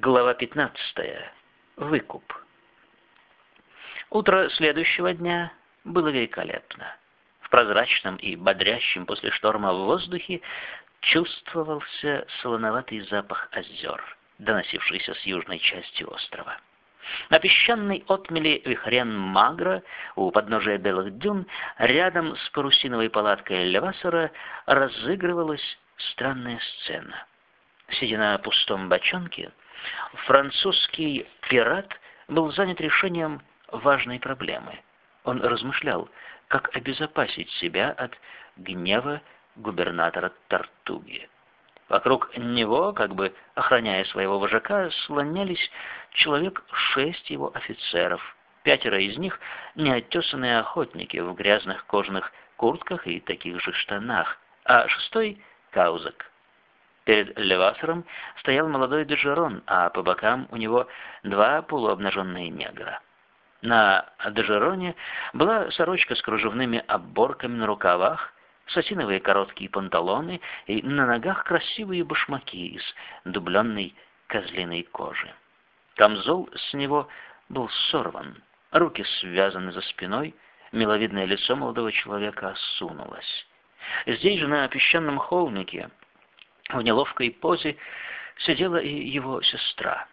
Глава 15. Выкуп. Утро следующего дня было великолепно. В прозрачном и бодрящем после шторма в воздухе чувствовался солоноватый запах озер, доносившийся с южной части острова. На песчаной отмели вихрен Магра у подножия белых дюн рядом с парусиновой палаткой Левасера разыгрывалась странная сцена. Сидя на пустом бочонке, Французский пират был занят решением важной проблемы. Он размышлял, как обезопасить себя от гнева губернатора Тартуги. Вокруг него, как бы охраняя своего вожака, слонялись человек шесть его офицеров. Пятеро из них — неоттесанные охотники в грязных кожаных куртках и таких же штанах, а шестой — Каузак. Перед Левасером стоял молодой дежерон, а по бокам у него два полуобнаженные негра. На дежероне была сорочка с кружевными оборками на рукавах, сатиновые короткие панталоны и на ногах красивые башмаки из дубленной козлиной кожи. Камзол с него был сорван, руки связаны за спиной, миловидное лицо молодого человека осунулось. Здесь же, на песчаном холмике, в неловкой позе сидела и его сестра.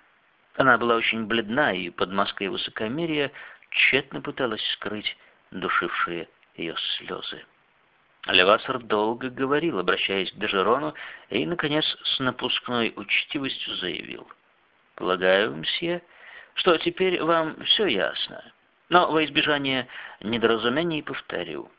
Она была очень бледна и под маской высокомерия тщетно пыталась скрыть душившие ее слезы. Левасер долго говорил, обращаясь к Дежерону, и, наконец, с напускной учтивостью заявил. «Полагаю, мсье, что теперь вам все ясно. Но во избежание недоразумений повторю.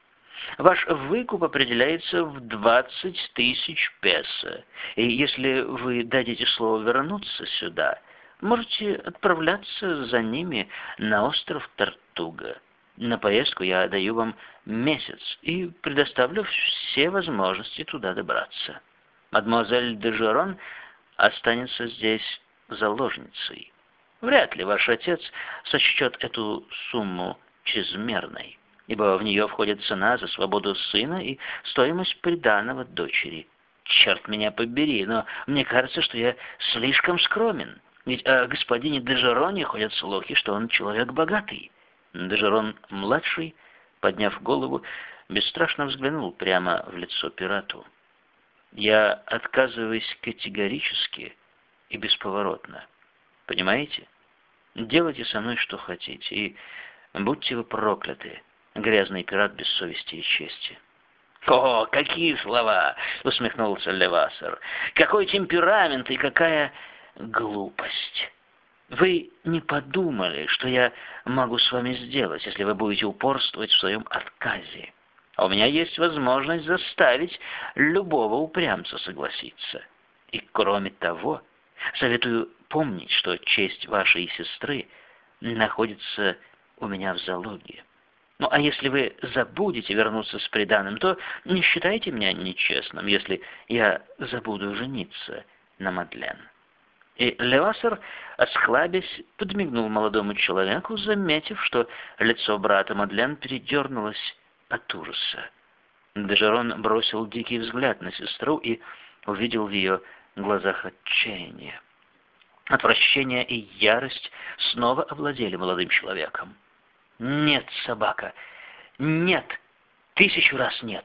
Ваш выкуп определяется в 20 тысяч песо, и если вы дадите слово вернуться сюда, можете отправляться за ними на остров Тартуга. На поездку я даю вам месяц и предоставлю все возможности туда добраться. Мадемуазель де Жерон останется здесь заложницей. Вряд ли ваш отец сочтет эту сумму чрезмерной ибо в нее входит цена за свободу сына и стоимость приданого дочери. Черт меня побери, но мне кажется, что я слишком скромен. Ведь о господине Дежероне ходят слухи, что он человек богатый. Дежерон-младший, подняв голову, бесстрашно взглянул прямо в лицо пирату. «Я отказываюсь категорически и бесповоротно. Понимаете? Делайте со мной что хотите, и будьте вы прокляты, грязный пират без совести и чести. «О, какие слова!» — усмехнулся Левасер. «Какой темперамент и какая глупость! Вы не подумали, что я могу с вами сделать, если вы будете упорствовать в своем отказе. А у меня есть возможность заставить любого упрямца согласиться. И кроме того, советую помнить, что честь вашей сестры находится у меня в залоге. Ну, а если вы забудете вернуться с приданым, то не считайте меня нечестным, если я забуду жениться на Мадлен». И Левасер, осклабясь, подмигнул молодому человеку, заметив, что лицо брата Мадлен передернулось от ужаса. Дежерон бросил дикий взгляд на сестру и увидел в ее глазах отчаяние. Отвращение и ярость снова овладели молодым человеком. Нет, собака, нет, тысячу раз нет.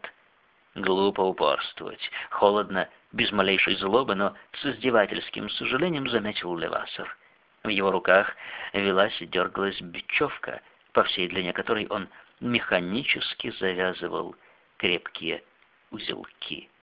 Глупо упорствовать, холодно, без малейшей злобы, но с издевательским сожалением заметил Левасер. В его руках велась и дергалась бечевка, по всей длине которой он механически завязывал крепкие узелки.